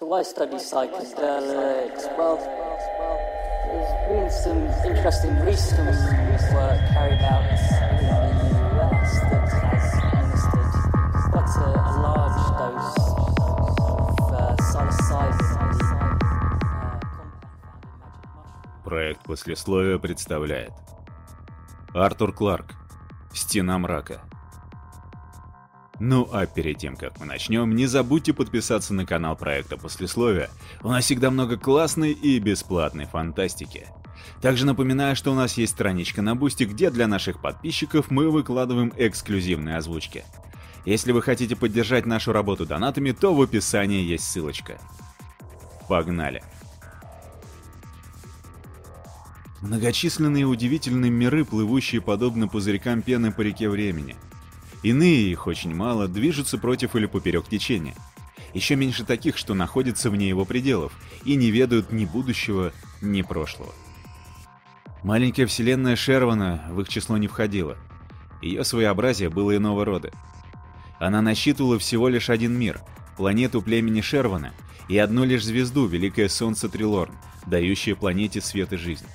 So why study psychedelics? Well, there's been some interesting recent work carried out in the US that has administered quite a, a large dose of uh, psilocybin, uh. Проект послесловия представляет Артур Кларк «Стена мрака». Ну а перед тем, как мы начнем, не забудьте подписаться на канал проекта Послесловия. У нас всегда много классной и бесплатной фантастики. Также напоминаю, что у нас есть страничка на Бусти, где для наших подписчиков мы выкладываем эксклюзивные озвучки. Если вы хотите поддержать нашу работу донатами, то в описании есть ссылочка. Погнали! Многочисленные удивительные миры, плывущие подобно пузырькам пены по реке времени. Иные, их очень мало, движутся против или поперек течения. Еще меньше таких, что находятся вне его пределов и не ведают ни будущего, ни прошлого. Маленькая вселенная Шервана в их число не входила. Ее своеобразие было иного рода. Она насчитывала всего лишь один мир, планету племени Шервана, и одну лишь звезду, Великое Солнце Трилорн, дающее планете свет и жизнь.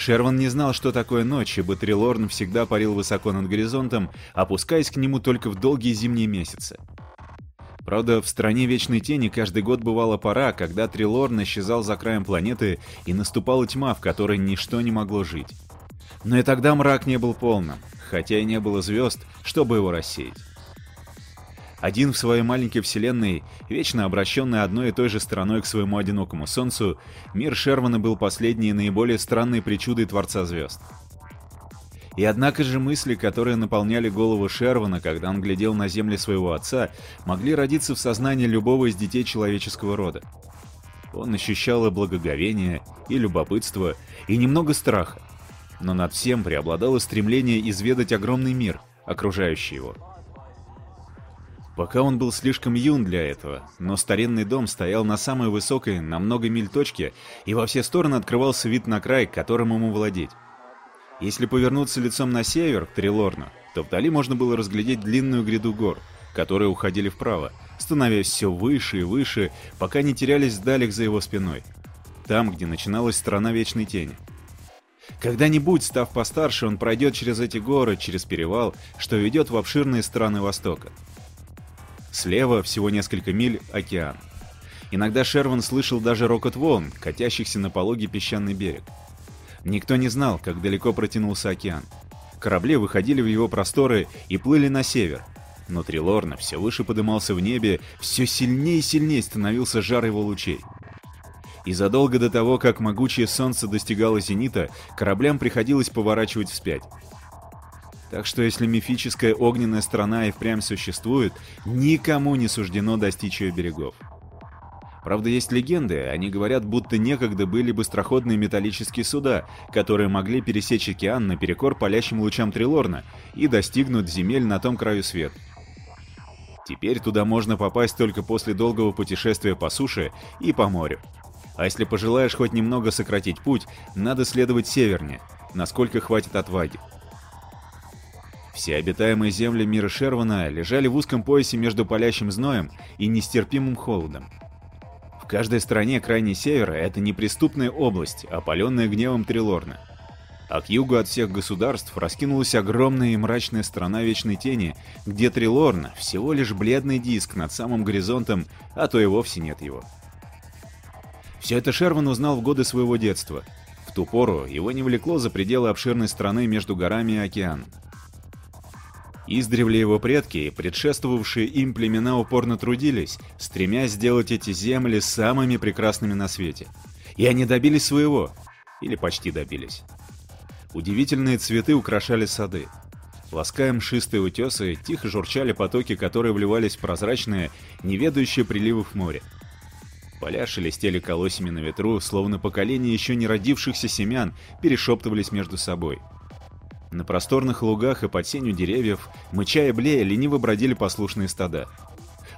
Шерван не знал, что такое ночь, ибо Трилорн всегда парил высоко над горизонтом, опускаясь к нему только в долгие зимние месяцы. Правда, в стране Вечной Тени каждый год бывала пора, когда Трилорн исчезал за краем планеты и наступала тьма, в которой ничто не могло жить. Но и тогда мрак не был полным, хотя и не было звезд, чтобы его рассеять. Один в своей маленькой вселенной, вечно обращенный одной и той же стороной к своему одинокому солнцу, мир Шервана был последней и наиболее странной причудой Творца Звезд. И однако же мысли, которые наполняли голову Шервана, когда он глядел на земли своего отца, могли родиться в сознании любого из детей человеческого рода. Он ощущал и благоговение, и любопытство, и немного страха. Но над всем преобладало стремление изведать огромный мир, окружающий его. Пока он был слишком юн для этого, но старинный дом стоял на самой высокой, на много миль точке, и во все стороны открывался вид на край, которым ему владеть. Если повернуться лицом на север, к Трилорну, то вдали можно было разглядеть длинную гряду гор, которые уходили вправо, становясь все выше и выше, пока не терялись вдалях за его спиной. Там, где начиналась страна Вечной Тени. Когда-нибудь, став постарше, он пройдет через эти горы, через перевал, что ведет в обширные страны Востока. Слева, всего несколько миль, океан. Иногда Шерван слышал даже рокот волн, катящихся на пологий песчаный берег. Никто не знал, как далеко протянулся океан. Корабли выходили в его просторы и плыли на север. Но Трилорна все выше подымался в небе, все сильнее и сильнее становился жар его лучей. И задолго до того, как могучее солнце достигало зенита, кораблям приходилось поворачивать вспять. Так что если мифическая огненная страна и впрямь существует, никому не суждено достичь ее берегов. Правда, есть легенды, они говорят, будто некогда были быстроходные металлические суда, которые могли пересечь океан наперекор палящим лучам Трилорна и достигнуть земель на том краю света. Теперь туда можно попасть только после долгого путешествия по суше и по морю. А если пожелаешь хоть немного сократить путь, надо следовать севернее, насколько хватит отваги. Все обитаемые земли мира Шервана лежали в узком поясе между палящим зноем и нестерпимым холодом. В каждой стране крайней севера это неприступная область, опаленная гневом Трилорна. А к югу от всех государств раскинулась огромная и мрачная страна Вечной Тени, где Трилорна всего лишь бледный диск над самым горизонтом, а то и вовсе нет его. Все это Шерван узнал в годы своего детства. В ту пору его не влекло за пределы обширной страны между горами и океаном. Издревле его предки и предшествовавшие им племена упорно трудились, стремясь сделать эти земли самыми прекрасными на свете. И они добились своего. Или почти добились. Удивительные цветы украшали сады. Лаская мшистые утесы, тихо журчали потоки, которые вливались в прозрачные, неведающие приливов море. Поля шелестели колосьями на ветру, словно поколения еще не родившихся семян перешептывались между собой. На просторных лугах и под сенью деревьев, мыча и блея, лениво бродили послушные стада.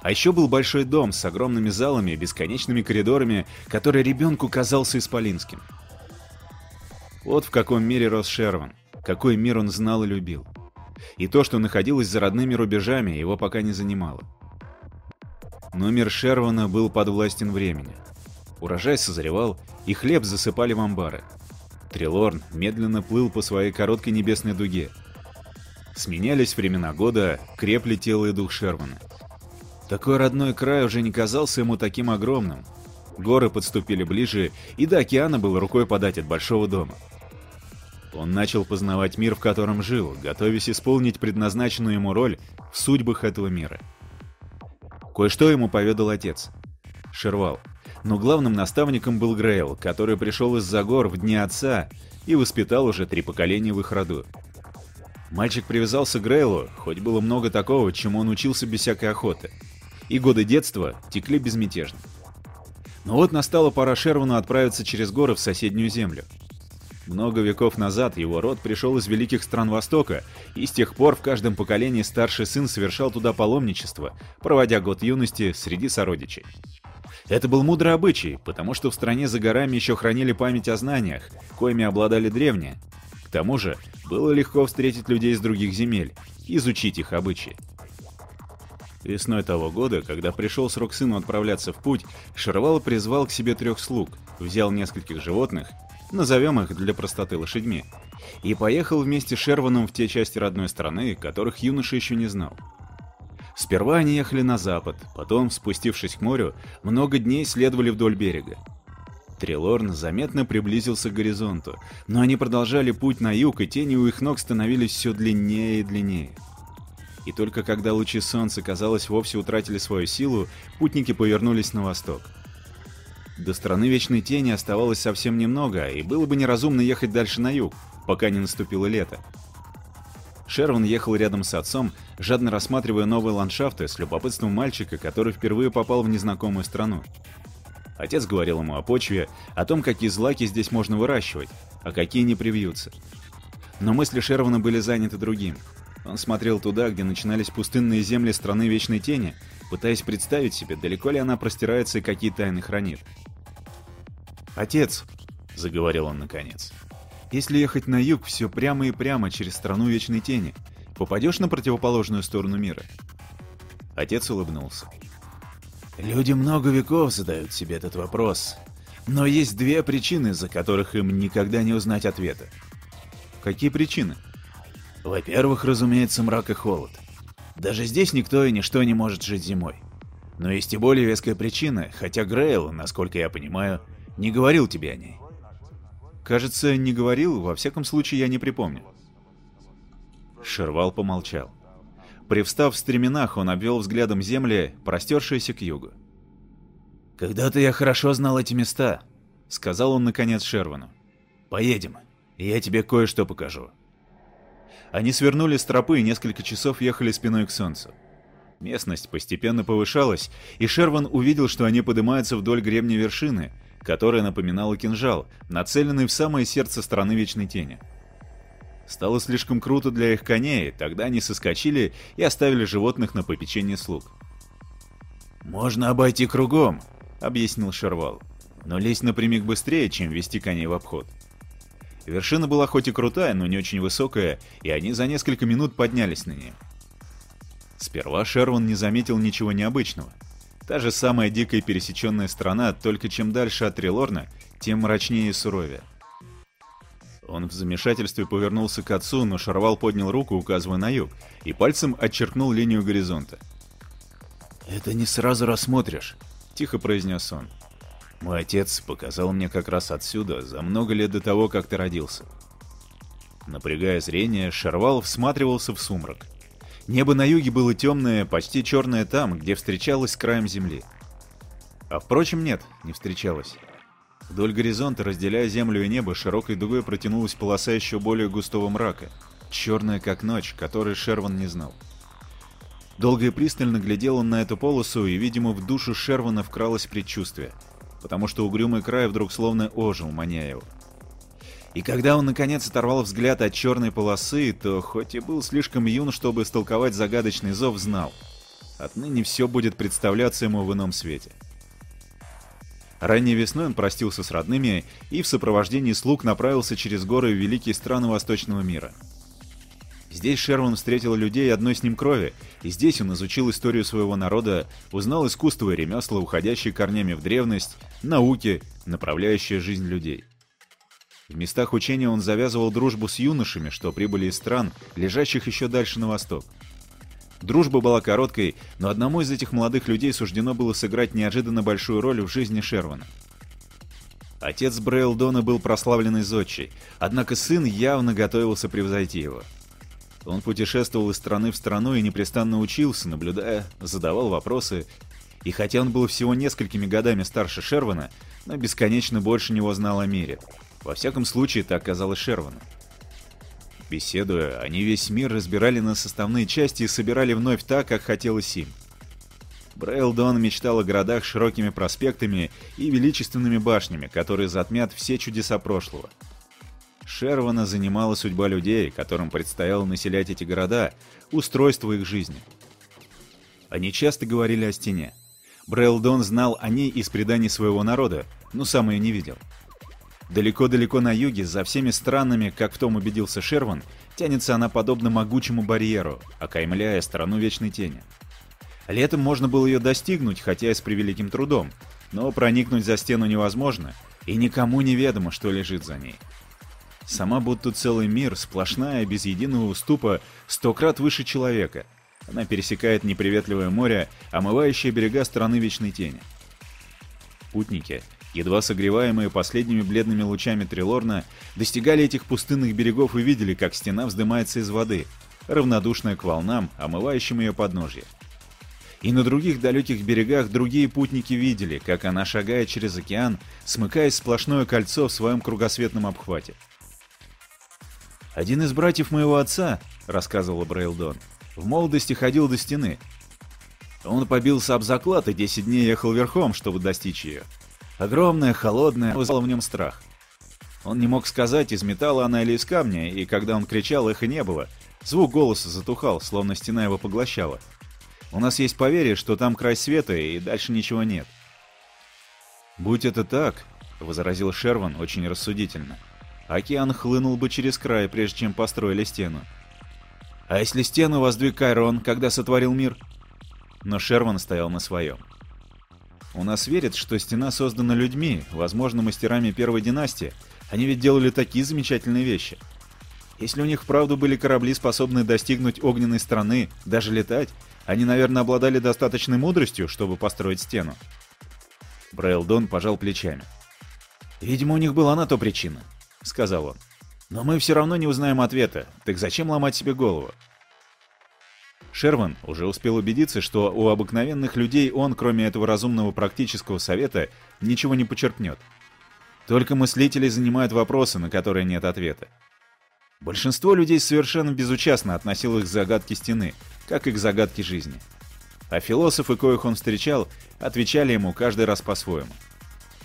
А еще был большой дом с огромными залами и бесконечными коридорами, который ребенку казался исполинским. Вот в каком мире рос Шерван, какой мир он знал и любил. И то, что находилось за родными рубежами, его пока не занимало. Но мир Шервана был подвластен времени. Урожай созревал, и хлеб засыпали в амбары. Трилорн медленно плыл по своей короткой небесной дуге. Сменялись времена года, крепли тело и дух Шервана. Такой родной край уже не казался ему таким огромным. Горы подступили ближе, и до океана было рукой подать от большого дома. Он начал познавать мир, в котором жил, готовясь исполнить предназначенную ему роль в судьбах этого мира. Кое-что ему поведал отец. Шервал. Но главным наставником был Грейл, который пришел из-за гор в дни отца и воспитал уже три поколения в их роду. Мальчик привязался к Грейлу, хоть было много такого, чему он учился без всякой охоты. И годы детства текли безмятежно. Но вот настала пора Шервану отправиться через горы в соседнюю землю. Много веков назад его род пришел из великих стран Востока, и с тех пор в каждом поколении старший сын совершал туда паломничество, проводя год юности среди сородичей. Это был мудрый обычай, потому что в стране за горами еще хранили память о знаниях, коими обладали древние. К тому же, было легко встретить людей из других земель, изучить их обычаи. Весной того года, когда пришел срок сыну отправляться в путь, Шервал призвал к себе трех слуг, взял нескольких животных назовем их для простоты лошадьми, и поехал вместе с Шерваном в те части родной страны, которых юноша еще не знал. Сперва они ехали на запад, потом, спустившись к морю, много дней следовали вдоль берега. Трилорн заметно приблизился к горизонту, но они продолжали путь на юг, и тени у их ног становились все длиннее и длиннее. И только когда лучи солнца, казалось, вовсе утратили свою силу, путники повернулись на восток. До страны Вечной Тени оставалось совсем немного, и было бы неразумно ехать дальше на юг, пока не наступило лето. Шерван ехал рядом с отцом, жадно рассматривая новые ландшафты с любопытством мальчика, который впервые попал в незнакомую страну. Отец говорил ему о почве, о том, какие злаки здесь можно выращивать, а какие не привьются. Но мысли Шервана были заняты другим. Он смотрел туда, где начинались пустынные земли страны Вечной Тени, пытаясь представить себе, далеко ли она простирается и какие тайны хранит. «Отец», — заговорил он наконец, — «если ехать на юг, все прямо и прямо через страну Вечной Тени, попадешь на противоположную сторону мира?» Отец улыбнулся. «Люди много веков задают себе этот вопрос, но есть две причины, из-за которых им никогда не узнать ответа». «Какие причины?» «Во-первых, разумеется, мрак и холод. Даже здесь никто и ничто не может жить зимой. Но есть и более веская причина, хотя Грейл, насколько я понимаю, не говорил тебе о ней. Кажется, не говорил, во всяком случае я не припомню. Шервал помолчал. Привстав в стременах, он обвел взглядом земли, простершиеся к югу. «Когда-то я хорошо знал эти места», — сказал он наконец Шервану. «Поедем, я тебе кое-что покажу». Они свернули с тропы и несколько часов ехали спиной к солнцу. Местность постепенно повышалась, и Шерван увидел, что они поднимаются вдоль гребня вершины, которая напоминала кинжал, нацеленный в самое сердце страны Вечной Тени. Стало слишком круто для их коней, тогда они соскочили и оставили животных на попечение слуг. «Можно обойти кругом», — объяснил Шервал, — «но лезть напрямик быстрее, чем вести коней в обход». Вершина была хоть и крутая, но не очень высокая, и они за несколько минут поднялись на нее. Сперва Шерван не заметил ничего необычного. Та же самая дикая пересеченная страна, только чем дальше от Трилорна, тем мрачнее и суровее. Он в замешательстве повернулся к отцу, но Шарвал поднял руку, указывая на юг, и пальцем отчеркнул линию горизонта. «Это не сразу рассмотришь», — тихо произнес он. Мой отец показал мне как раз отсюда, за много лет до того, как ты родился. Напрягая зрение, Шарвал всматривался в сумрак. Небо на юге было темное, почти черное там, где встречалось с краем земли. А впрочем, нет, не встречалось. Вдоль горизонта, разделяя землю и небо, широкой дугой протянулась полоса еще более густого мрака, черная как ночь, которой Шерван не знал. Долго и пристально глядел он на эту полосу, и, видимо, в душу Шервана вкралось предчувствие — потому что угрюмый край вдруг словно ожил, маня его. И когда он наконец оторвал взгляд от черной полосы, то хоть и был слишком юн, чтобы истолковать загадочный зов, знал. Отныне все будет представляться ему в ином свете. Ранней весной он простился с родными и в сопровождении слуг направился через горы в великие страны Восточного мира. Здесь Шерван встретил людей одной с ним крови, и здесь он изучил историю своего народа, узнал искусство и ремесла, уходящие корнями в древность, науки, направляющие жизнь людей. В местах учения он завязывал дружбу с юношами, что прибыли из стран, лежащих еще дальше на восток. Дружба была короткой, но одному из этих молодых людей суждено было сыграть неожиданно большую роль в жизни Шервана. Отец Брейлдона был прославленный зодчий, однако сын явно готовился превзойти его. Он путешествовал из страны в страну и непрестанно учился, наблюдая, задавал вопросы. И хотя он был всего несколькими годами старше Шервана, но бесконечно больше него знал о мире. Во всяком случае, так казалось Шервану. Беседуя, они весь мир разбирали на составные части и собирали вновь так, как хотелось им. Брейлдон мечтал о городах с широкими проспектами и величественными башнями, которые затмят все чудеса прошлого. Шервана занимала судьба людей, которым предстояло населять эти города, устройство их жизни. Они часто говорили о стене. Брейлдон знал о ней из преданий своего народа, но сам ее не видел. Далеко-далеко на юге, за всеми странами, как в том убедился Шерван, тянется она подобно могучему барьеру, окаймляя страну Вечной Тени. Летом можно было ее достигнуть, хотя и с превеликим трудом, но проникнуть за стену невозможно, и никому не ведомо, что лежит за ней. Сама будто целый мир, сплошная, без единого уступа, сто крат выше человека. Она пересекает неприветливое море, омывающее берега страны Вечной Тени. Путники, едва согреваемые последними бледными лучами Трилорна, достигали этих пустынных берегов и видели, как стена вздымается из воды, равнодушная к волнам, омывающим ее подножье. И на других далеких берегах другие путники видели, как она шагает через океан, смыкаясь в сплошное кольцо в своем кругосветном обхвате. «Один из братьев моего отца, — рассказывал Брейлдон, — в молодости ходил до стены. Он побился об заклад и 10 дней ехал верхом, чтобы достичь ее. Огромная, холодная, вызвала в нем страх. Он не мог сказать, из металла она или из камня, и когда он кричал, эхо не было. Звук голоса затухал, словно стена его поглощала. У нас есть поверье, что там край света, и дальше ничего нет. «Будь это так», — возразил Шерван очень рассудительно, — океан хлынул бы через край, прежде чем построили стену. А если стену воздвиг Кайрон, когда сотворил мир? Но Шерван стоял на своем. У нас верят, что стена создана людьми, возможно, мастерами первой династии. Они ведь делали такие замечательные вещи. Если у них вправду были корабли, способные достигнуть огненной страны, даже летать, они, наверное, обладали достаточной мудростью, чтобы построить стену. Брейлдон пожал плечами. Видимо, у них была на то причина. — сказал он. «Но мы все равно не узнаем ответа, так зачем ломать себе голову?» Шерван уже успел убедиться, что у обыкновенных людей он, кроме этого разумного практического совета, ничего не почерпнет. Только мыслители занимают вопросы, на которые нет ответа. Большинство людей совершенно безучастно относилось к загадке стены, как и к загадке жизни. А философы, коих он встречал, отвечали ему каждый раз по-своему.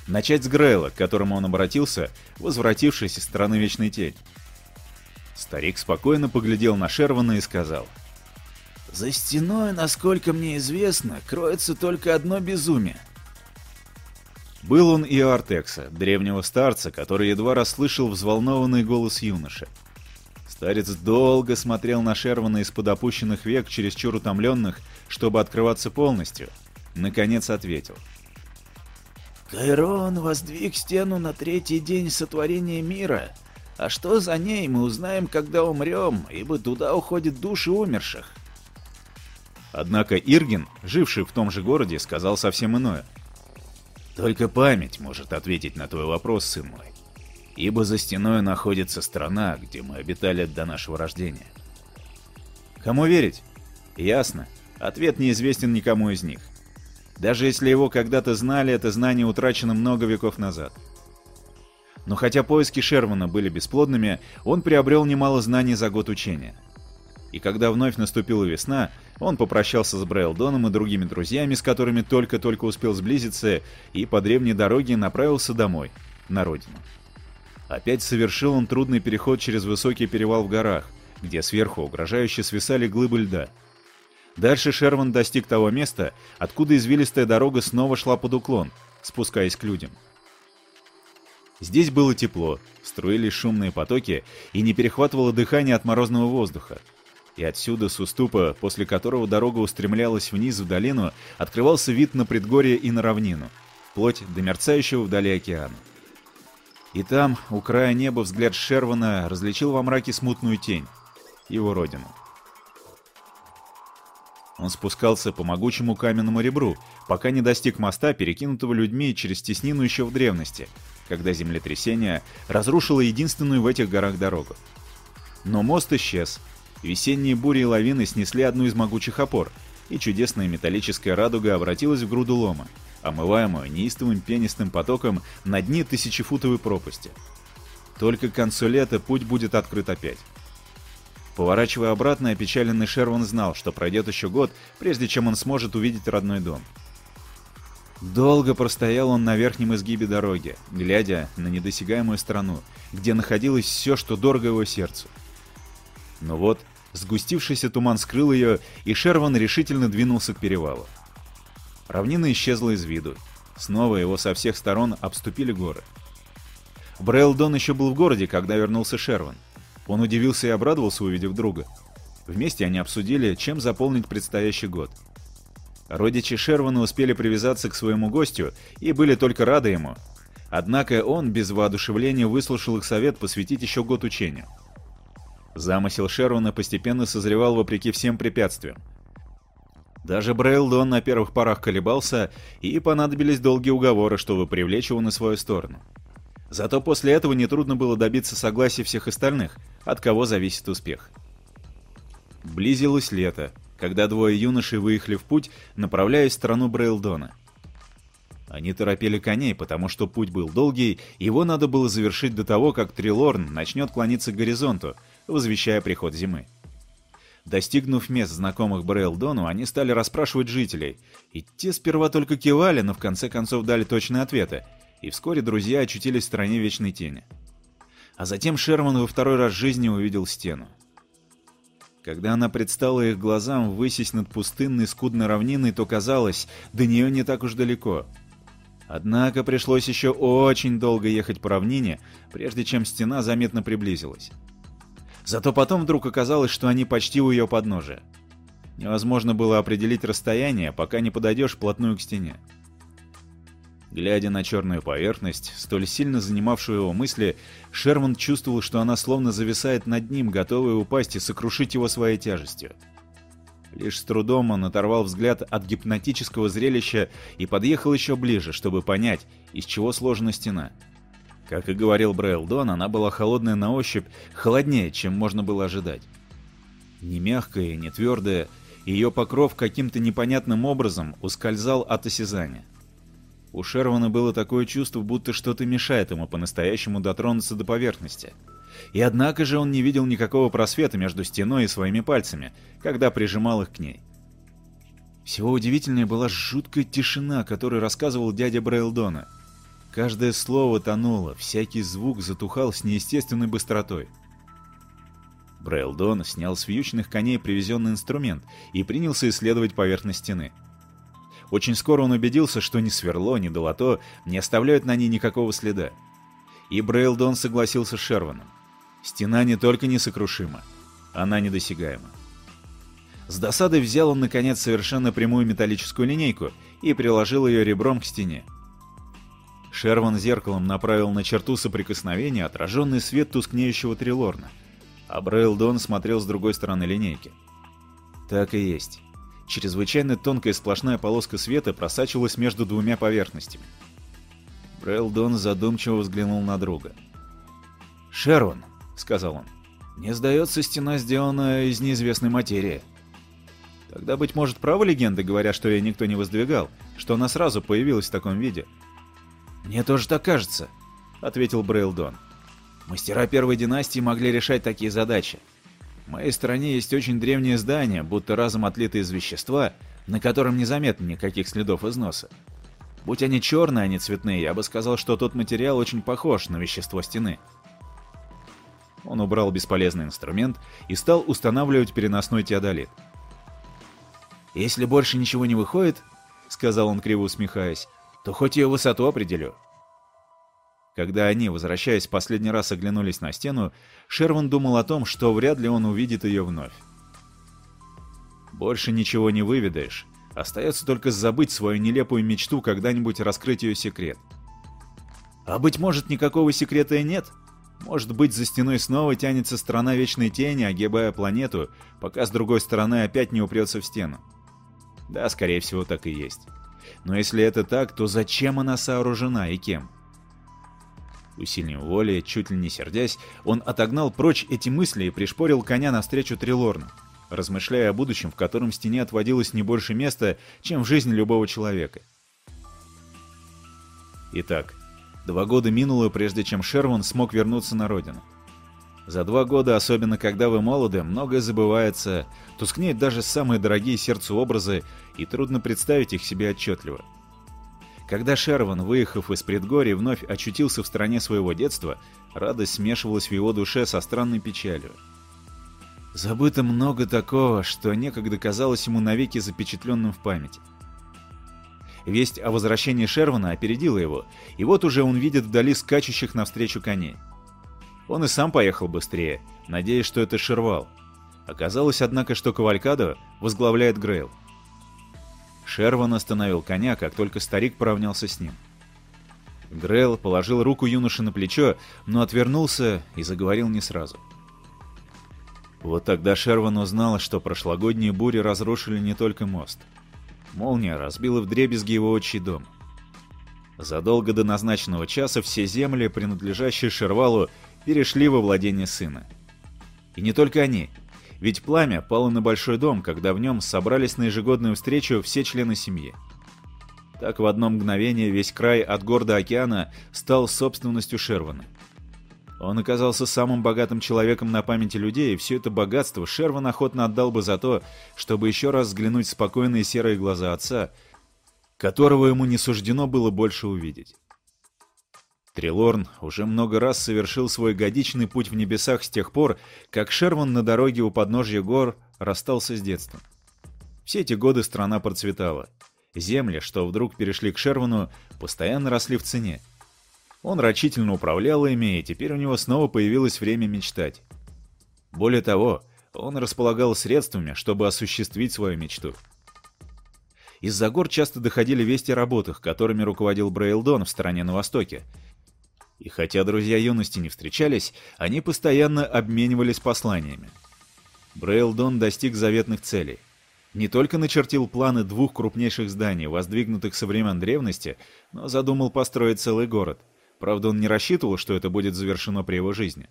Начать с Грейла, к которому он обратился, возвратившись из страны Вечной Тень. Старик спокойно поглядел на Шервана и сказал. «За стеной, насколько мне известно, кроется только одно безумие». Был он и у Артекса, древнего старца, который едва расслышал взволнованный голос юноши. Старец долго смотрел на Шервана из-под опущенных век, чересчур утомленных, чтобы открываться полностью. Наконец ответил — Кайрон воздвиг стену на третий день сотворения мира. А что за ней, мы узнаем, когда умрем, ибо туда уходят души умерших. Однако Иргин, живший в том же городе, сказал совсем иное. «Только память может ответить на твой вопрос, сын мой. Ибо за стеной находится страна, где мы обитали до нашего рождения». Кому верить? Ясно. Ответ неизвестен никому из них. Даже если его когда-то знали, это знание утрачено много веков назад. Но хотя поиски Шермана были бесплодными, он приобрел немало знаний за год учения. И когда вновь наступила весна, он попрощался с Брейлдоном и другими друзьями, с которыми только-только успел сблизиться, и по древней дороге направился домой, на родину. Опять совершил он трудный переход через высокий перевал в горах, где сверху угрожающе свисали глыбы льда — Дальше Шерван достиг того места, откуда извилистая дорога снова шла под уклон, спускаясь к людям. Здесь было тепло, струились шумные потоки и не перехватывало дыхание от морозного воздуха. И отсюда, с уступа, после которого дорога устремлялась вниз в долину, открывался вид на предгорье и на равнину, вплоть до мерцающего вдали океана. И там, у края неба, взгляд Шервана различил во мраке смутную тень. Его родину. Он спускался по могучему каменному ребру, пока не достиг моста, перекинутого людьми через теснину еще в древности, когда землетрясение разрушило единственную в этих горах дорогу. Но мост исчез. Весенние бури и лавины снесли одну из могучих опор, и чудесная металлическая радуга обратилась в груду лома, омываемую неистовым пенистым потоком на дне тысячефутовой пропасти. Только к концу лета путь будет открыт опять. Поворачивая обратно, опечаленный Шерван знал, что пройдет еще год, прежде чем он сможет увидеть родной дом. Долго простоял он на верхнем изгибе дороги, глядя на недосягаемую страну, где находилось все, что дорого его сердцу. Но вот, сгустившийся туман скрыл ее, и Шерван решительно двинулся к перевалу. Равнина исчезла из виду. Снова его со всех сторон обступили горы. Брейлдон еще был в городе, когда вернулся Шерван. Он удивился и обрадовался, увидев друга. Вместе они обсудили, чем заполнить предстоящий год. Родичи Шервана успели привязаться к своему гостю и были только рады ему. Однако он без воодушевления выслушал их совет посвятить еще год учению. Замысел Шервана постепенно созревал вопреки всем препятствиям. Даже Брейлдон на первых порах колебался, и понадобились долгие уговоры, чтобы привлечь его на свою сторону. Зато после этого нетрудно было добиться согласия всех остальных, от кого зависит успех. Близилось лето, когда двое юношей выехали в путь, направляясь в страну Брейлдона. Они торопили коней, потому что путь был долгий, его надо было завершить до того, как Трилорн начнет клониться к горизонту, возвещая приход зимы. Достигнув мест, знакомых Брейлдону, они стали расспрашивать жителей, и те сперва только кивали, но в конце концов дали точные ответы, и вскоре друзья очутились в стране Вечной Тени. А затем Шерман во второй раз в жизни увидел стену. Когда она предстала их глазам высясь над пустынной скудной равниной, то казалось, до нее не так уж далеко. Однако пришлось еще очень долго ехать по равнине, прежде чем стена заметно приблизилась. Зато потом вдруг оказалось, что они почти у ее подножия. Невозможно было определить расстояние, пока не подойдешь вплотную к стене. Глядя на черную поверхность, столь сильно занимавшую его мысли, Шерман чувствовал, что она словно зависает над ним, готовая упасть и сокрушить его своей тяжестью. Лишь с трудом он оторвал взгляд от гипнотического зрелища и подъехал еще ближе, чтобы понять, из чего сложена стена — как и говорил Брейлдон, она была холодная на ощупь, холоднее, чем можно было ожидать. Не мягкая, не твердая, ее покров каким-то непонятным образом ускользал от осязания. У Шервана было такое чувство, будто что-то мешает ему по-настоящему дотронуться до поверхности. И однако же он не видел никакого просвета между стеной и своими пальцами, когда прижимал их к ней. Всего удивительнее была жуткая тишина, которую рассказывал дядя Брейлдона — Каждое слово тонуло, всякий звук затухал с неестественной быстротой. Брейлдон снял с вьючных коней привезенный инструмент и принялся исследовать поверхность стены. Очень скоро он убедился, что ни сверло, ни долото не оставляют на ней никакого следа. И Брейлдон согласился с Шерваном. Стена не только несокрушима, она недосягаема. С досадой взял он, наконец, совершенно прямую металлическую линейку и приложил ее ребром к стене. Шерван зеркалом направил на черту соприкосновения отраженный свет тускнеющего трилорна, а Брейлдон смотрел с другой стороны линейки. Так и есть. Чрезвычайно тонкая сплошная полоска света просачивалась между двумя поверхностями. Брейлдон задумчиво взглянул на друга. «Шерван», — сказал он, — «мне сдается, стена сделана из неизвестной материи». Тогда, быть может, правы легенды, говоря, что ее никто не воздвигал, что она сразу появилась в таком виде — «Мне тоже так кажется», — ответил Брейлдон. «Мастера первой династии могли решать такие задачи. В моей стране есть очень древнее здание, будто разом отлито из вещества, на котором незаметно никаких следов износа. Будь они черные, а не цветные, я бы сказал, что тот материал очень похож на вещество стены». Он убрал бесполезный инструмент и стал устанавливать переносной теодолит. «Если больше ничего не выходит, — сказал он, криво усмехаясь, то хоть ее высоту определю. Когда они, возвращаясь последний раз, оглянулись на стену, Шерван думал о том, что вряд ли он увидит ее вновь. Больше ничего не выведаешь. Остается только забыть свою нелепую мечту когда-нибудь раскрыть ее секрет. А быть может, никакого секрета и нет? Может быть, за стеной снова тянется страна вечной тени, огибая планету, пока с другой стороны опять не упрется в стену. Да, скорее всего, так и есть. Но если это так, то зачем она сооружена и кем? Усилием воли, чуть ли не сердясь, он отогнал прочь эти мысли и пришпорил коня навстречу Трилорну, размышляя о будущем, в котором стене отводилось не больше места, чем в жизни любого человека. Итак, Два года минуло, прежде чем Шерван смог вернуться на родину. За два года, особенно когда вы молоды, многое забывается, тускнеют даже самые дорогие сердцу образы, и трудно представить их себе отчетливо. Когда Шерван, выехав из предгорья, вновь очутился в стране своего детства, радость смешивалась в его душе со странной печалью. Забыто много такого, что некогда казалось ему навеки запечатленным в памяти. Весть о возвращении Шервана опередила его, и вот уже он видит вдали скачущих навстречу коней. Он и сам поехал быстрее, надеясь, что это Шервал. Оказалось, однако, что Кавалькадо возглавляет Грейл. Шерван остановил коня, как только старик поравнялся с ним. Грейл положил руку юноши на плечо, но отвернулся и заговорил не сразу. Вот тогда Шерван узнал, что прошлогодние бури разрушили не только мост — Молния разбила вдребезги его отчий дом. Задолго до назначенного часа все земли, принадлежащие Шервалу, перешли во владение сына. И не только они, ведь пламя пало на большой дом, когда в нем собрались на ежегодную встречу все члены семьи. Так в одно мгновение весь край от города океана стал собственностью Шервана. Он оказался самым богатым человеком на памяти людей, и все это богатство Шерван охотно отдал бы за то, чтобы еще раз взглянуть в спокойные серые глаза отца, которого ему не суждено было больше увидеть. Трилорн уже много раз совершил свой годичный путь в небесах с тех пор, как Шерван на дороге у подножья гор расстался с детством. Все эти годы страна процветала. Земли, что вдруг перешли к Шервану, постоянно росли в цене. Он рачительно управлял ими, и теперь у него снова появилось время мечтать. Более того, он располагал средствами, чтобы осуществить свою мечту. Из-за гор часто доходили вести о работах, которыми руководил Брейлдон в стране на востоке. И хотя друзья юности не встречались, они постоянно обменивались посланиями. Брейлдон достиг заветных целей. Не только начертил планы двух крупнейших зданий, воздвигнутых со времен древности, но задумал построить целый город — Правда, он не рассчитывал, что это будет завершено при его жизни.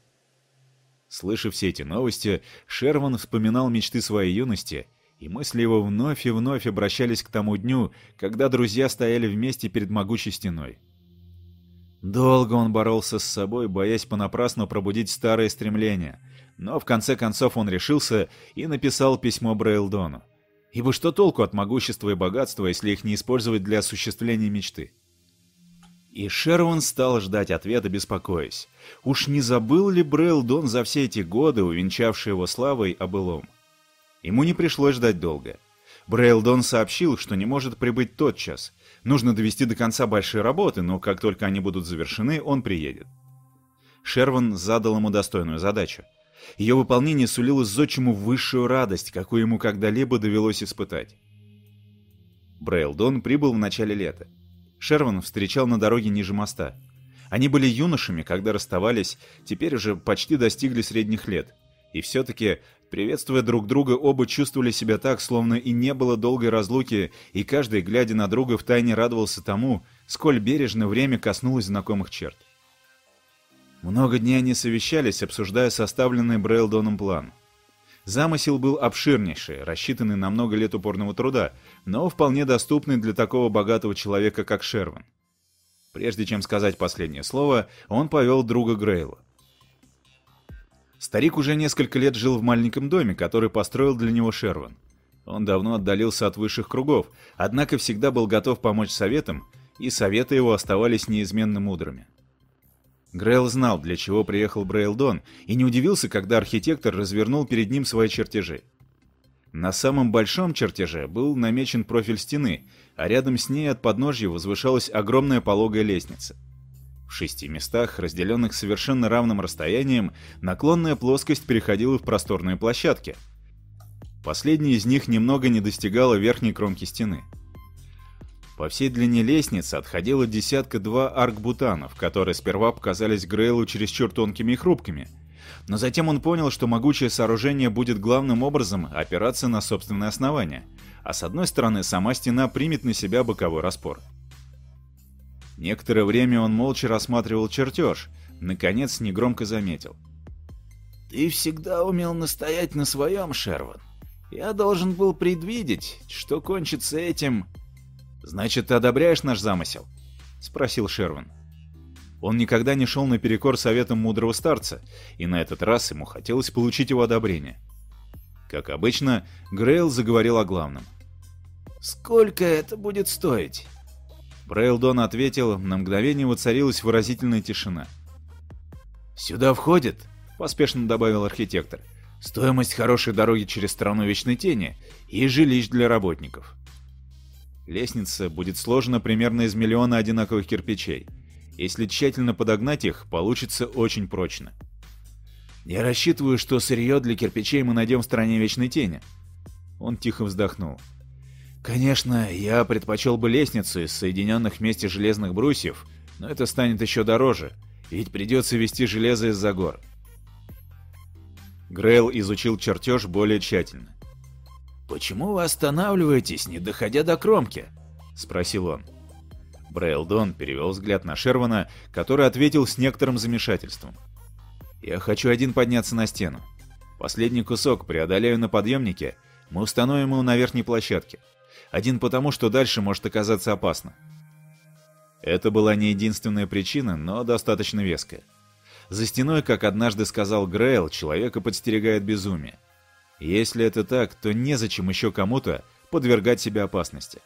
Слышав все эти новости, Шерван вспоминал мечты своей юности, и мысли его вновь и вновь обращались к тому дню, когда друзья стояли вместе перед могучей стеной. Долго он боролся с собой, боясь понапрасну пробудить старые стремления, но в конце концов он решился и написал письмо Брейлдону. Ибо что толку от могущества и богатства, если их не использовать для осуществления мечты? И Шерван стал ждать ответа, беспокоясь. Уж не забыл ли Брейлдон за все эти годы, увенчавший его славой, о былом? Ему не пришлось ждать долго. Брейлдон сообщил, что не может прибыть тотчас. Нужно довести до конца большие работы, но как только они будут завершены, он приедет. Шерван задал ему достойную задачу. Ее выполнение сулило зодчему высшую радость, какую ему когда-либо довелось испытать. Брейлдон прибыл в начале лета. Шерван встречал на дороге ниже моста. Они были юношами, когда расставались, теперь уже почти достигли средних лет. И все-таки, приветствуя друг друга, оба чувствовали себя так, словно и не было долгой разлуки, и каждый, глядя на друга, втайне радовался тому, сколь бережно время коснулось знакомых черт. Много дней они совещались, обсуждая составленный Брейлдоном план. Замысел был обширнейший, рассчитанный на много лет упорного труда, но вполне доступный для такого богатого человека, как Шерван. Прежде чем сказать последнее слово, он повел друга Грейла. Старик уже несколько лет жил в маленьком доме, который построил для него Шерван. Он давно отдалился от высших кругов, однако всегда был готов помочь советам, и советы его оставались неизменно мудрыми. Грейл знал, для чего приехал Брейлдон, и не удивился, когда архитектор развернул перед ним свои чертежи. На самом большом чертеже был намечен профиль стены, а рядом с ней от подножья возвышалась огромная пологая лестница. В шести местах, разделенных совершенно равным расстоянием, наклонная плоскость переходила в просторные площадки. Последняя из них немного не достигала верхней кромки стены. По всей длине лестницы отходило десятка-два аркбутанов, которые сперва показались Грейлу чересчур тонкими и хрупкими. Но затем он понял, что могучее сооружение будет главным образом опираться на собственное основание, а с одной стороны сама стена примет на себя боковой распор. Некоторое время он молча рассматривал чертеж, наконец негромко заметил. «Ты всегда умел настоять на своем, Шерван. Я должен был предвидеть, что кончится этим «Значит, ты одобряешь наш замысел?» — спросил Шерван. Он никогда не шел наперекор советам мудрого старца, и на этот раз ему хотелось получить его одобрение. Как обычно, Грейл заговорил о главном. «Сколько это будет стоить?» Брейлдон ответил, на мгновение воцарилась выразительная тишина. «Сюда входит», — поспешно добавил архитектор, — «стоимость хорошей дороги через страну Вечной Тени и жилищ для работников». Лестница будет сложена примерно из миллиона одинаковых кирпичей. Если тщательно подогнать их, получится очень прочно. Я рассчитываю, что сырье для кирпичей мы найдем в стране Вечной Тени. Он тихо вздохнул. Конечно, я предпочел бы лестницу из соединенных вместе железных брусьев, но это станет еще дороже, ведь придется вести железо из-за гор. Грейл изучил чертеж более тщательно. «Почему вы останавливаетесь, не доходя до кромки?» — спросил он. Брейлдон перевел взгляд на Шервана, который ответил с некоторым замешательством. «Я хочу один подняться на стену. Последний кусок преодолею на подъемнике, мы установим его на верхней площадке. Один потому, что дальше может оказаться опасно». Это была не единственная причина, но достаточно веская. За стеной, как однажды сказал Грейл, человека подстерегает безумие. Если это так, то незачем еще кому-то подвергать себя опасности.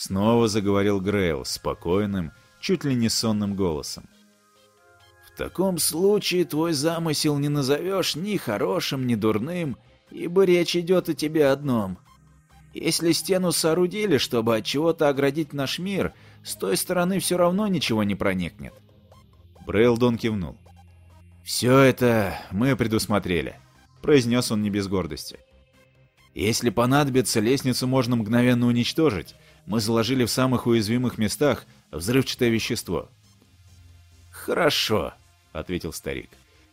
Снова заговорил Грейл спокойным, чуть ли не сонным голосом. «В таком случае твой замысел не назовешь ни хорошим, ни дурным, ибо речь идет о тебе одном. Если стену соорудили, чтобы от чего-то оградить наш мир, с той стороны все равно ничего не проникнет». Брейлдон кивнул. «Все это мы предусмотрели. — произнес он не без гордости. «Если понадобится, лестницу можно мгновенно уничтожить. Мы заложили в самых уязвимых местах взрывчатое вещество». «Хорошо», — ответил старик.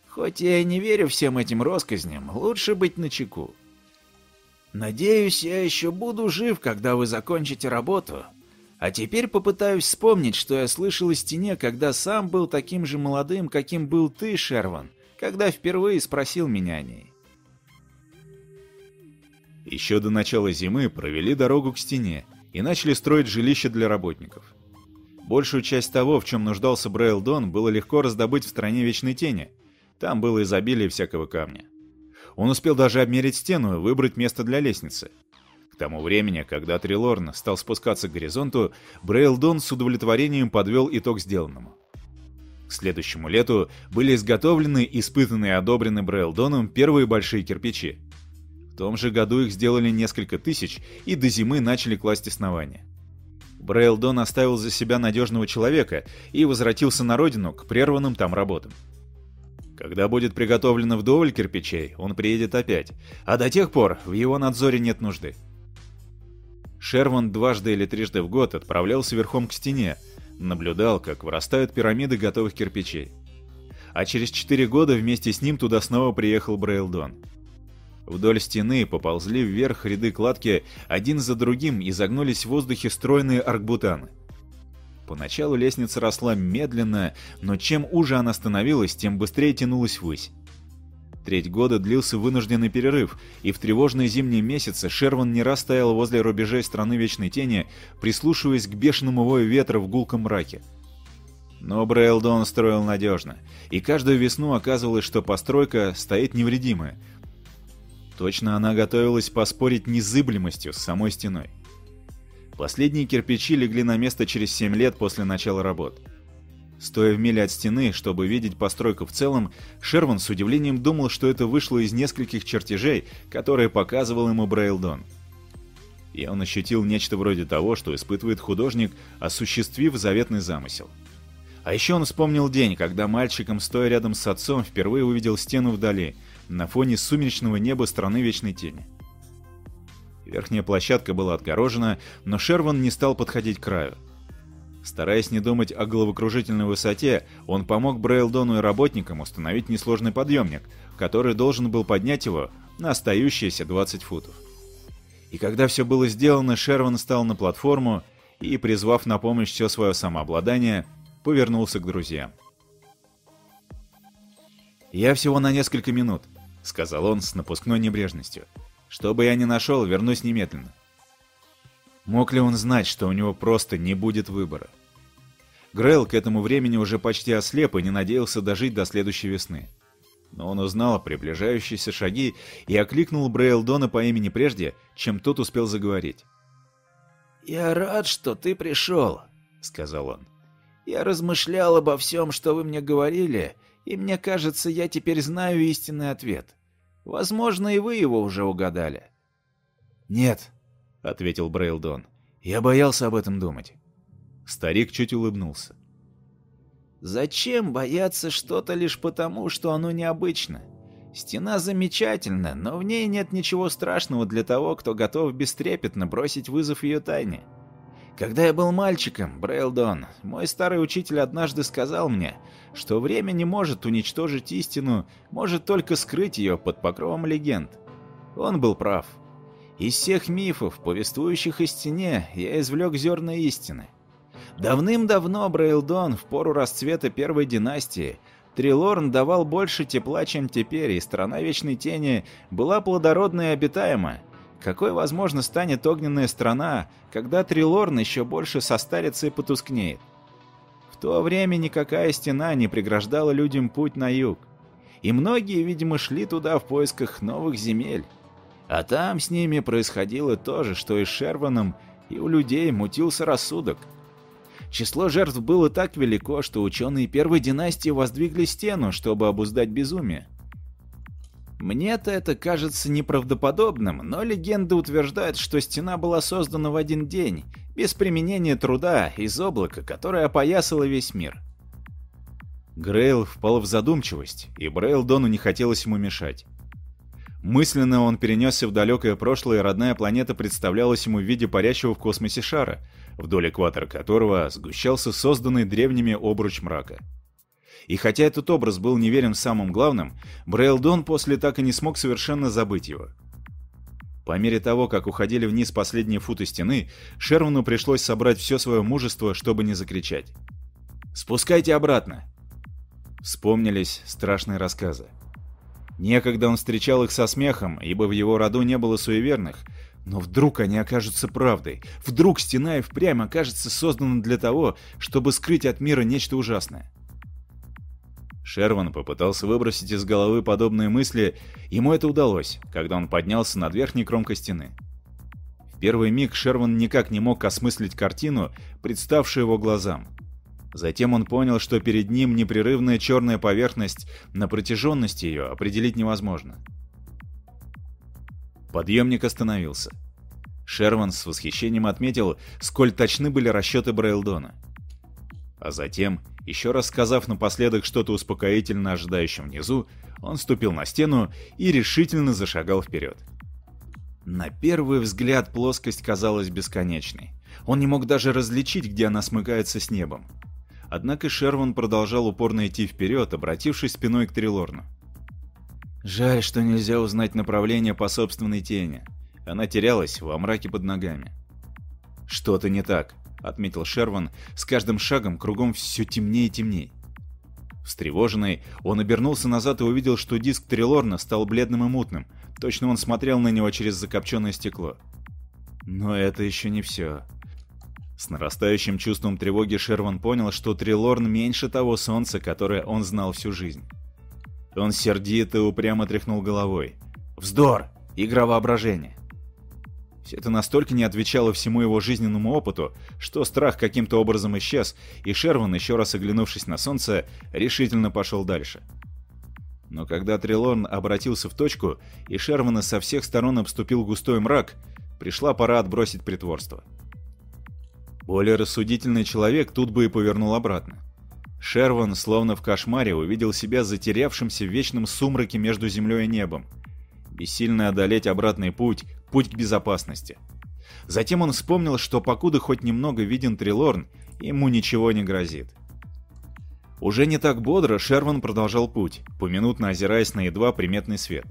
«Хоть я и не верю всем этим россказням, лучше быть начеку. Надеюсь, я еще буду жив, когда вы закончите работу. А теперь попытаюсь вспомнить, что я слышал из стене, когда сам был таким же молодым, каким был ты, Шерван, когда впервые спросил меня о ней. Еще до начала зимы провели дорогу к стене и начали строить жилище для работников. Большую часть того, в чем нуждался Брейлдон, было легко раздобыть в стране Вечной Тени. Там было изобилие всякого камня. Он успел даже обмерить стену и выбрать место для лестницы. К тому времени, когда Трилорн стал спускаться к горизонту, Брейлдон с удовлетворением подвел итог сделанному. К следующему лету были изготовлены, испытаны и одобрены Брейлдоном первые большие кирпичи. Том же году их сделали несколько тысяч, и до зимы начали класть основания. Брейлдон оставил за себя надежного человека и возвратился на родину к прерванным там работам. Когда будет приготовлено вдоволь кирпичей, он приедет опять, а до тех пор в его надзоре нет нужды. Шерван дважды или трижды в год отправлялся верхом к стене, наблюдал, как вырастают пирамиды готовых кирпичей. А через четыре года вместе с ним туда снова приехал Брейлдон. Вдоль стены поползли вверх ряды кладки, один за другим и загнулись в воздухе стройные аркбутаны. Поначалу лестница росла медленно, но чем уже она становилась, тем быстрее тянулась ввысь. Треть года длился вынужденный перерыв, и в тревожные зимние месяцы Шерван не раз стоял возле рубежей страны Вечной Тени, прислушиваясь к бешеному вою ветра в гулком мраке. Но Брейлдон строил надежно, и каждую весну оказывалось, что постройка стоит невредимая, Точно она готовилась поспорить незыблемостью с самой стеной. Последние кирпичи легли на место через 7 лет после начала работ. Стоя в миле от стены, чтобы видеть постройку в целом, Шерван с удивлением думал, что это вышло из нескольких чертежей, которые показывал ему Брейлдон. И он ощутил нечто вроде того, что испытывает художник, осуществив заветный замысел. А еще он вспомнил день, когда мальчиком, стоя рядом с отцом, впервые увидел стену вдали, на фоне сумеречного неба страны Вечной Тени. Верхняя площадка была отгорожена, но Шерван не стал подходить к краю. Стараясь не думать о головокружительной высоте, он помог Брейлдону и работникам установить несложный подъемник, который должен был поднять его на остающиеся 20 футов. И когда все было сделано, Шерван встал на платформу и, призвав на помощь все свое самообладание, повернулся к друзьям. «Я всего на несколько минут», — сказал он с напускной небрежностью. «Что бы я ни нашел, вернусь немедленно». Мог ли он знать, что у него просто не будет выбора? Грейл к этому времени уже почти ослеп и не надеялся дожить до следующей весны. Но он узнал приближающиеся шаги и окликнул Брейлдона по имени прежде, чем тот успел заговорить. «Я рад, что ты пришел», — сказал он. «Я размышлял обо всем, что вы мне говорили, и мне кажется, я теперь знаю истинный ответ. Возможно, и вы его уже угадали. «Нет», — ответил Брейлдон. «Я боялся об этом думать». Старик чуть улыбнулся. «Зачем бояться что-то лишь потому, что оно необычно? Стена замечательна, но в ней нет ничего страшного для того, кто готов бестрепетно бросить вызов ее тайне. Когда я был мальчиком, Брейлдон, мой старый учитель однажды сказал мне, что время не может уничтожить истину, может только скрыть ее под покровом легенд. Он был прав. Из всех мифов, повествующих о стене, я извлек зерна истины. Давным-давно Брейлдон, в пору расцвета первой династии, Трилорн давал больше тепла, чем теперь, и страна Вечной Тени была плодородна и обитаема, какой, возможно, станет огненная страна, когда Трилорн еще больше состарится и потускнеет? В то время никакая стена не преграждала людям путь на юг. И многие, видимо, шли туда в поисках новых земель. А там с ними происходило то же, что и с Шерваном, и у людей мутился рассудок. Число жертв было так велико, что ученые первой династии воздвигли стену, чтобы обуздать безумие. Мне-то это кажется неправдоподобным, но легенда утверждает, что стена была создана в один день, без применения труда, из облака, которое опоясало весь мир. Грейл впал в задумчивость, и Брейлдону не хотелось ему мешать. Мысленно он перенесся в далекое прошлое, и родная планета представлялась ему в виде парящего в космосе шара, вдоль экватора которого сгущался созданный древними обруч мрака. И хотя этот образ был неверен в самом главном, Брейлдон после так и не смог совершенно забыть его. По мере того, как уходили вниз последние футы стены, Шервану пришлось собрать все свое мужество, чтобы не закричать. «Спускайте обратно!» Вспомнились страшные рассказы. Некогда он встречал их со смехом, ибо в его роду не было суеверных, но вдруг они окажутся правдой. Вдруг стена и впрямь окажется создана для того, чтобы скрыть от мира нечто ужасное. Шерван попытался выбросить из головы подобные мысли, ему это удалось, когда он поднялся над верхней кромкой стены. В первый миг Шерван никак не мог осмыслить картину, представшую его глазам. Затем он понял, что перед ним непрерывная черная поверхность, на протяженности ее определить невозможно. Подъемник остановился. Шерван с восхищением отметил, сколь точны были расчеты Брейлдона. А затем еще раз сказав напоследок что-то успокоительно ожидающим внизу, он ступил на стену и решительно зашагал вперед. На первый взгляд плоскость казалась бесконечной. Он не мог даже различить, где она смыкается с небом. Однако Шерван продолжал упорно идти вперед, обратившись спиной к Трилорну. Жаль, что нельзя узнать направление по собственной тени. Она терялась во мраке под ногами. Что-то не так отметил Шерван, с каждым шагом кругом все темнее и темнее. Встревоженный, он обернулся назад и увидел, что диск Трилорна стал бледным и мутным. Точно он смотрел на него через закопченное стекло. Но это еще не все. С нарастающим чувством тревоги Шерван понял, что Трилорн меньше того солнца, которое он знал всю жизнь. Он сердито и упрямо тряхнул головой. «Вздор! Игра воображения!» Все это настолько не отвечало всему его жизненному опыту, что страх каким-то образом исчез, и Шерван, еще раз оглянувшись на солнце, решительно пошел дальше. Но когда Трилорн обратился в точку, и Шервана со всех сторон обступил густой мрак, пришла пора отбросить притворство. Более рассудительный человек тут бы и повернул обратно. Шерван, словно в кошмаре, увидел себя затерявшимся в вечном сумраке между землей и небом. Бессильно одолеть обратный путь, путь к безопасности. Затем он вспомнил, что покуда хоть немного виден Трилорн, ему ничего не грозит. Уже не так бодро Шерван продолжал путь, поминутно озираясь на едва приметный свет.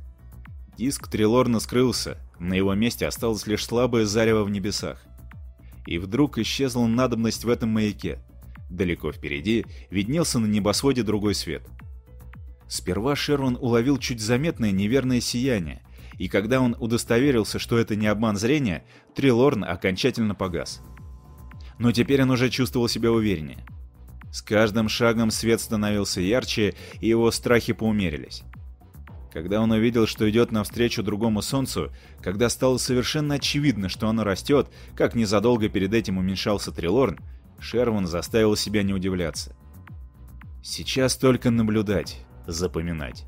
Диск Трилорна скрылся, на его месте осталось лишь слабое зарево в небесах. И вдруг исчезла надобность в этом маяке. Далеко впереди виднелся на небосводе другой свет. Сперва Шерван уловил чуть заметное неверное сияние, и когда он удостоверился, что это не обман зрения, Трилорн окончательно погас. Но теперь он уже чувствовал себя увереннее. С каждым шагом свет становился ярче, и его страхи поумерились. Когда он увидел, что идет навстречу другому солнцу, когда стало совершенно очевидно, что оно растет, как незадолго перед этим уменьшался Трилорн, Шерван заставил себя не удивляться. Сейчас только наблюдать, запоминать.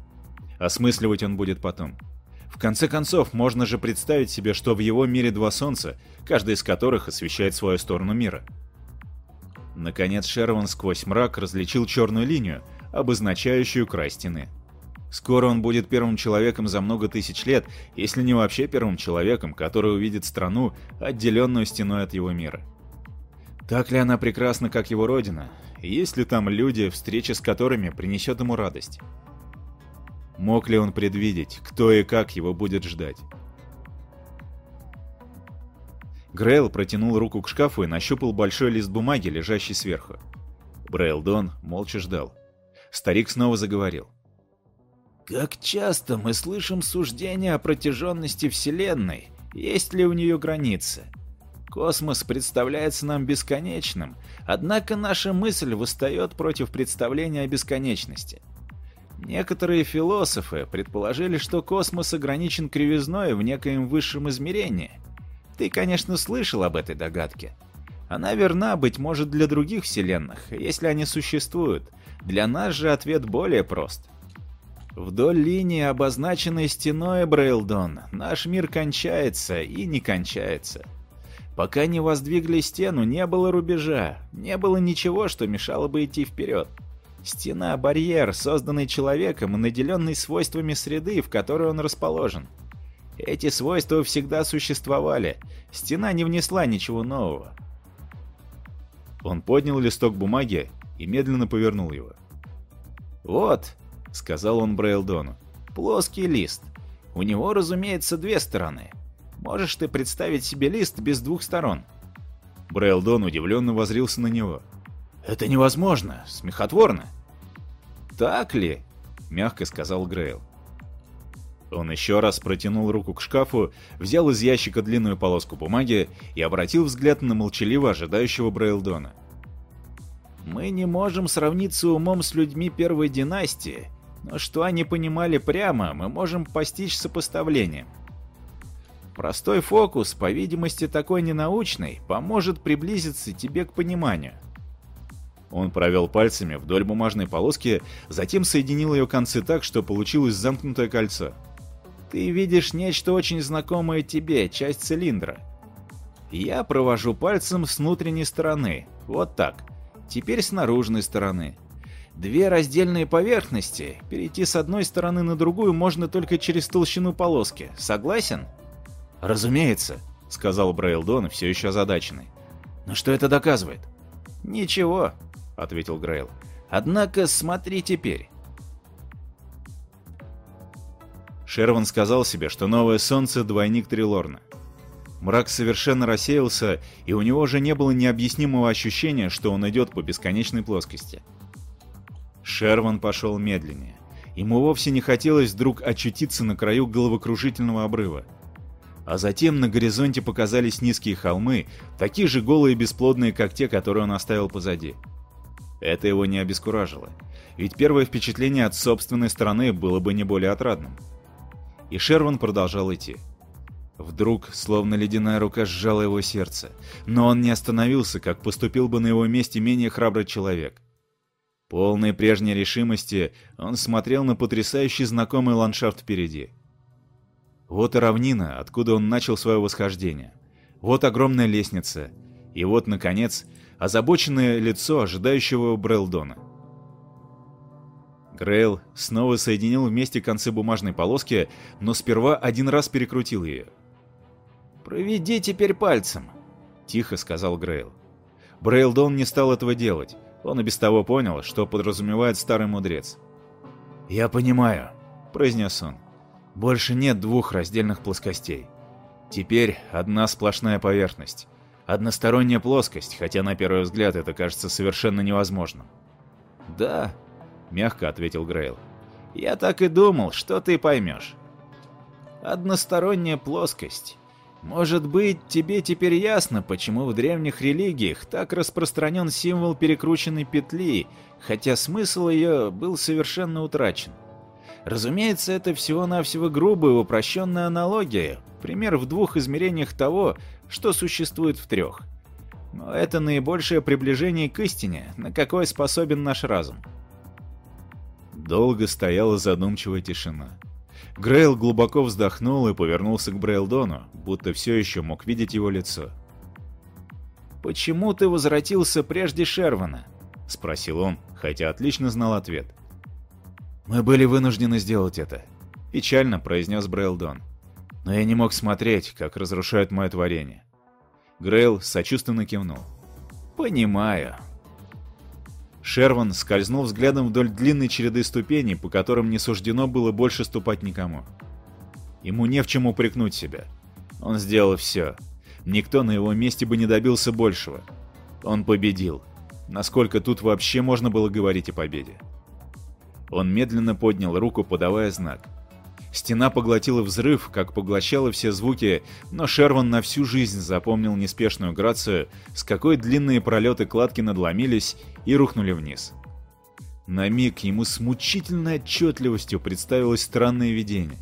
Осмысливать он будет потом. В конце концов, можно же представить себе, что в его мире два солнца, каждое из которых освещает свою сторону мира. Наконец Шерван сквозь мрак различил черную линию, обозначающую край стены. Скоро он будет первым человеком за много тысяч лет, если не вообще первым человеком, который увидит страну, отделенную стеной от его мира. Так ли она прекрасна, как его родина? Есть ли там люди, встреча с которыми принесет ему радость? Мог ли он предвидеть, кто и как его будет ждать? Грейл протянул руку к шкафу и нащупал большой лист бумаги, лежащий сверху. Брейлдон молча ждал. Старик снова заговорил. «Как часто мы слышим суждения о протяженности Вселенной, есть ли у нее границы? Космос представляется нам бесконечным, однако наша мысль восстает против представления о бесконечности. Некоторые философы предположили, что космос ограничен кривизной в некоем высшем измерении. Ты, конечно, слышал об этой догадке. Она верна, быть может, для других вселенных, если они существуют. Для нас же ответ более прост. Вдоль линии, обозначенной стеной Брейлдон, наш мир кончается и не кончается. Пока не воздвигли стену, не было рубежа, не было ничего, что мешало бы идти вперед. Стена – барьер, созданный человеком и наделенный свойствами среды, в которой он расположен. Эти свойства всегда существовали. Стена не внесла ничего нового. Он поднял листок бумаги и медленно повернул его. «Вот», — сказал он Брейлдону, — «плоский лист. У него, разумеется, две стороны. Можешь ты представить себе лист без двух сторон?» Брейлдон удивленно возрился на него. «Это невозможно, смехотворно. «Так ли?» — мягко сказал Грейл. Он еще раз протянул руку к шкафу, взял из ящика длинную полоску бумаги и обратил взгляд на молчаливо ожидающего Брейлдона. «Мы не можем сравниться умом с людьми первой династии, но что они понимали прямо, мы можем постичь сопоставлением. Простой фокус, по видимости такой ненаучный, поможет приблизиться тебе к пониманию. Он провел пальцами вдоль бумажной полоски, затем соединил ее концы так, что получилось замкнутое кольцо. «Ты видишь нечто очень знакомое тебе, часть цилиндра. Я провожу пальцем с внутренней стороны, вот так. Теперь с наружной стороны. Две раздельные поверхности. Перейти с одной стороны на другую можно только через толщину полоски. Согласен?» «Разумеется», — сказал Брейлдон, все еще озадаченный. «Но что это доказывает?» «Ничего», — ответил Грейл. «Однако смотри теперь». Шерван сказал себе, что новое солнце — двойник Трилорна. Мрак совершенно рассеялся, и у него уже не было необъяснимого ощущения, что он идет по бесконечной плоскости. Шерван пошел медленнее. Ему вовсе не хотелось вдруг очутиться на краю головокружительного обрыва. А затем на горизонте показались низкие холмы, такие же голые и бесплодные, как те, которые он оставил позади. Это его не обескуражило, ведь первое впечатление от собственной стороны было бы не более отрадным. И Шерван продолжал идти. Вдруг, словно ледяная рука сжала его сердце, но он не остановился, как поступил бы на его месте менее храбрый человек. Полной прежней решимости он смотрел на потрясающий знакомый ландшафт впереди. Вот и равнина, откуда он начал свое восхождение. Вот огромная лестница. И вот, наконец, озабоченное лицо ожидающего Брелдона. Грейл снова соединил вместе концы бумажной полоски, но сперва один раз перекрутил ее. «Проведи теперь пальцем», — тихо сказал Грейл. Брейлдон не стал этого делать. Он и без того понял, что подразумевает старый мудрец. «Я понимаю», — произнес он. «Больше нет двух раздельных плоскостей. Теперь одна сплошная поверхность. Односторонняя плоскость, хотя на первый взгляд это кажется совершенно невозможным». «Да», — мягко ответил Грейл. «Я так и думал, что ты поймешь. Односторонняя плоскость может быть, тебе теперь ясно, почему в древних религиях так распространен символ перекрученной петли, хотя смысл ее был совершенно утрачен. Разумеется, это всего-навсего грубая упрощенная аналогия, пример в двух измерениях того, что существует в трех. Но это наибольшее приближение к истине, на какое способен наш разум. Долго стояла задумчивая тишина. Грейл глубоко вздохнул и повернулся к Брейлдону, будто все еще мог видеть его лицо. «Почему ты возвратился прежде Шервана?» — спросил он, хотя отлично знал ответ. «Мы были вынуждены сделать это», — печально произнес Брейлдон. «Но я не мог смотреть, как разрушают мое творение». Грейл сочувственно кивнул. «Понимаю», Шерван скользнул взглядом вдоль длинной череды ступеней, по которым не суждено было больше ступать никому. Ему не в чем упрекнуть себя. Он сделал все. Никто на его месте бы не добился большего. Он победил. Насколько тут вообще можно было говорить о победе? Он медленно поднял руку, подавая знак. Стена поглотила взрыв, как поглощала все звуки, но Шерван на всю жизнь запомнил неспешную грацию, с какой длинные пролеты кладки надломились и рухнули вниз. На миг ему с мучительной отчетливостью представилось странное видение.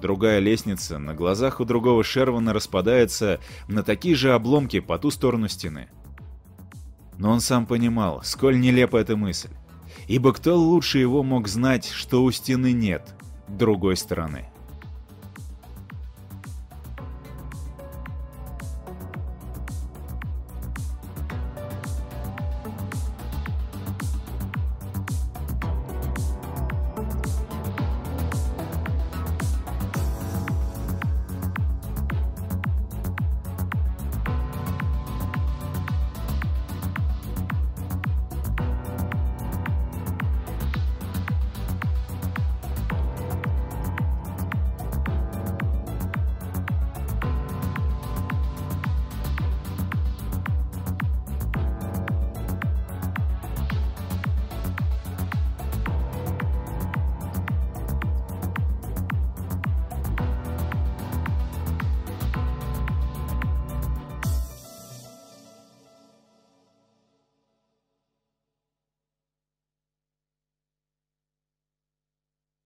Другая лестница на глазах у другого Шервана распадается на такие же обломки по ту сторону стены. Но он сам понимал, сколь нелепа эта мысль. Ибо кто лучше его мог знать, что у стены нет другой стороны.